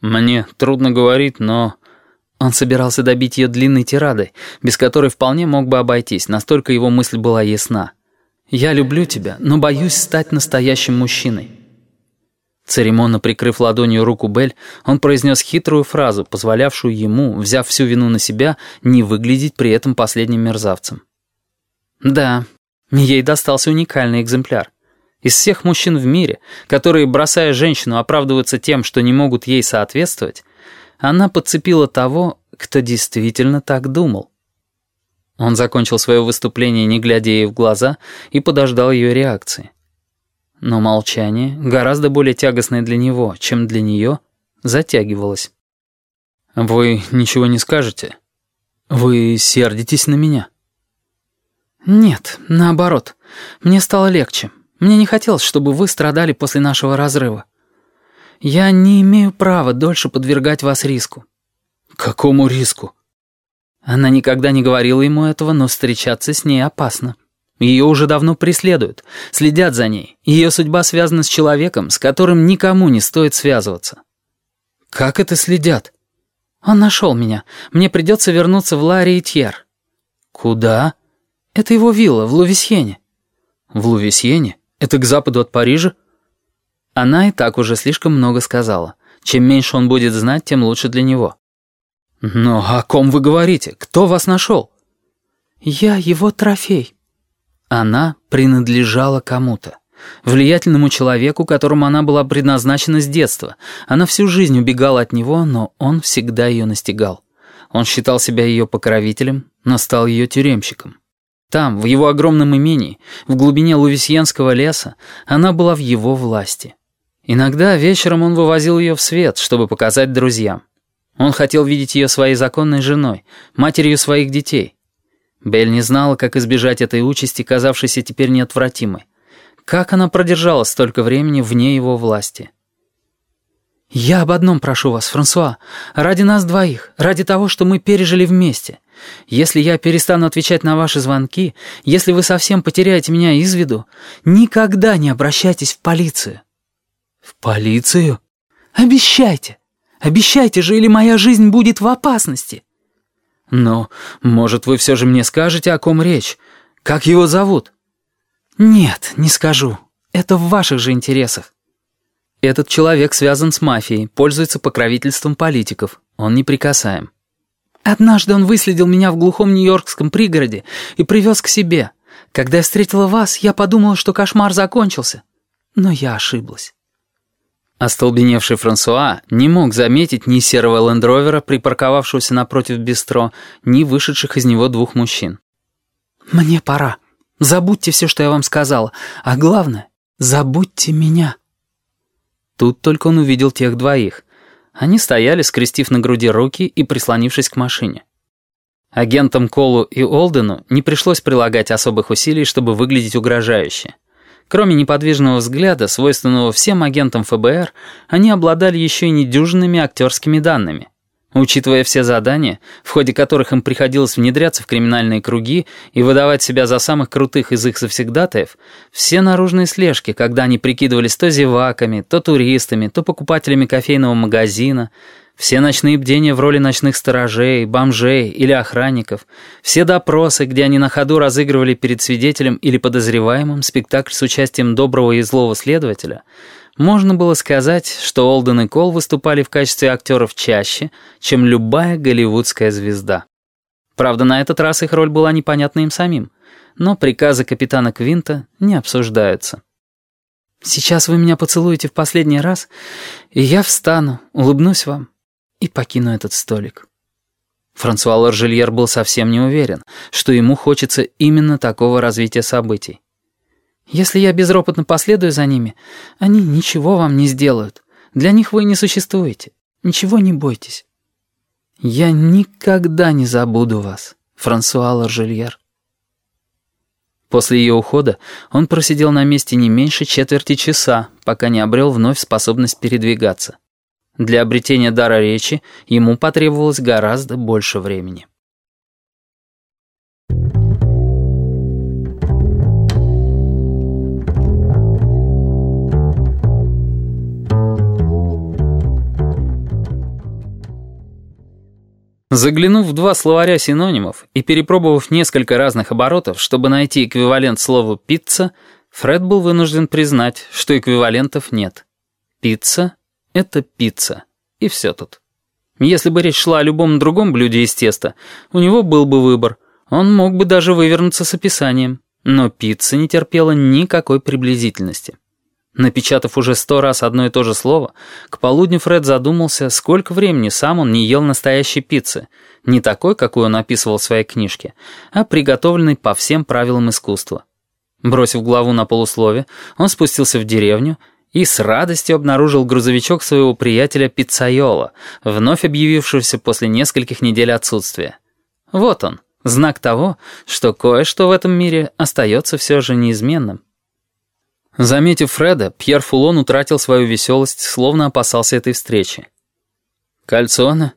Мне трудно говорить, но... Он собирался добить ее длинной тирадой, без которой вполне мог бы обойтись, настолько его мысль была ясна. «Я люблю тебя, но боюсь стать настоящим мужчиной». Церемонно прикрыв ладонью руку Бель, он произнес хитрую фразу, позволявшую ему, взяв всю вину на себя, не выглядеть при этом последним мерзавцем. Да, ей достался уникальный экземпляр. Из всех мужчин в мире, которые, бросая женщину, оправдываются тем, что не могут ей соответствовать, она подцепила того, кто действительно так думал. Он закончил свое выступление, не глядя ей в глаза, и подождал ее реакции. Но молчание, гораздо более тягостное для него, чем для нее, затягивалось. «Вы ничего не скажете? Вы сердитесь на меня?» «Нет, наоборот. Мне стало легче. Мне не хотелось, чтобы вы страдали после нашего разрыва. Я не имею права дольше подвергать вас риску». «Какому риску?» Она никогда не говорила ему этого, но встречаться с ней опасно. Ее уже давно преследуют, следят за ней. Ее судьба связана с человеком, с которым никому не стоит связываться. «Как это следят?» «Он нашел меня. Мне придется вернуться в Ларри и Тьер». «Куда?» «Это его вилла в Лувисьене». «В Лувисьене? Это к западу от Парижа?» Она и так уже слишком много сказала. Чем меньше он будет знать, тем лучше для него. «Но о ком вы говорите? Кто вас нашел?» «Я его трофей». Она принадлежала кому-то. Влиятельному человеку, которому она была предназначена с детства. Она всю жизнь убегала от него, но он всегда ее настигал. Он считал себя ее покровителем, но стал ее тюремщиком. Там, в его огромном имении, в глубине Лувисьенского леса, она была в его власти. Иногда вечером он вывозил ее в свет, чтобы показать друзьям. Он хотел видеть ее своей законной женой, матерью своих детей. Белль не знала, как избежать этой участи, казавшейся теперь неотвратимой. Как она продержалась столько времени вне его власти? «Я об одном прошу вас, Франсуа. Ради нас двоих, ради того, что мы пережили вместе. Если я перестану отвечать на ваши звонки, если вы совсем потеряете меня из виду, никогда не обращайтесь в полицию». «В полицию?» «Обещайте. Обещайте же, или моя жизнь будет в опасности». «Но, может, вы все же мне скажете, о ком речь? Как его зовут?» «Нет, не скажу. Это в ваших же интересах». «Этот человек связан с мафией, пользуется покровительством политиков. Он неприкасаем». «Однажды он выследил меня в глухом нью-йоркском пригороде и привез к себе. Когда я встретила вас, я подумала, что кошмар закончился. Но я ошиблась». Остолбеневший Франсуа не мог заметить ни серого лендровера, припарковавшегося напротив бистро, ни вышедших из него двух мужчин. «Мне пора. Забудьте все, что я вам сказала. А главное, забудьте меня». Тут только он увидел тех двоих. Они стояли, скрестив на груди руки и прислонившись к машине. Агентам Колу и Олдену не пришлось прилагать особых усилий, чтобы выглядеть угрожающе. Кроме неподвижного взгляда, свойственного всем агентам ФБР, они обладали еще и недюжинными актерскими данными. Учитывая все задания, в ходе которых им приходилось внедряться в криминальные круги и выдавать себя за самых крутых из их завсегдатаев, все наружные слежки, когда они прикидывались то зеваками, то туристами, то покупателями кофейного магазина, все ночные бдения в роли ночных сторожей, бомжей или охранников, все допросы, где они на ходу разыгрывали перед свидетелем или подозреваемым спектакль с участием доброго и злого следователя, можно было сказать, что Олден и Кол выступали в качестве актеров чаще, чем любая голливудская звезда. Правда, на этот раз их роль была непонятна им самим, но приказы капитана Квинта не обсуждаются. «Сейчас вы меня поцелуете в последний раз, и я встану, улыбнусь вам» и покину этот столик. Франсуа Лоржельер был совсем не уверен, что ему хочется именно такого развития событий. «Если я безропотно последую за ними, они ничего вам не сделают. Для них вы не существуете. Ничего не бойтесь». «Я никогда не забуду вас, Франсуа Лоржельер». После ее ухода он просидел на месте не меньше четверти часа, пока не обрел вновь способность передвигаться. Для обретения дара речи ему потребовалось гораздо больше времени. Заглянув в два словаря синонимов и перепробовав несколько разных оборотов, чтобы найти эквивалент слову «пицца», Фред был вынужден признать, что эквивалентов нет. Пицца — это пицца, и все тут. Если бы речь шла о любом другом блюде из теста, у него был бы выбор. Он мог бы даже вывернуться с описанием. Но пицца не терпела никакой приблизительности. Напечатав уже сто раз одно и то же слово, к полудню Фред задумался, сколько времени сам он не ел настоящей пиццы. Не такой, какую он описывал в своей книжке, а приготовленной по всем правилам искусства. Бросив главу на полуслове, он спустился в деревню и с радостью обнаружил грузовичок своего приятеля Пиццайола, вновь объявившегося после нескольких недель отсутствия. Вот он, знак того, что кое-что в этом мире остается все же неизменным. Заметив Фреда, Пьер Фулон утратил свою веселость, словно опасался этой встречи. «Кальцона?»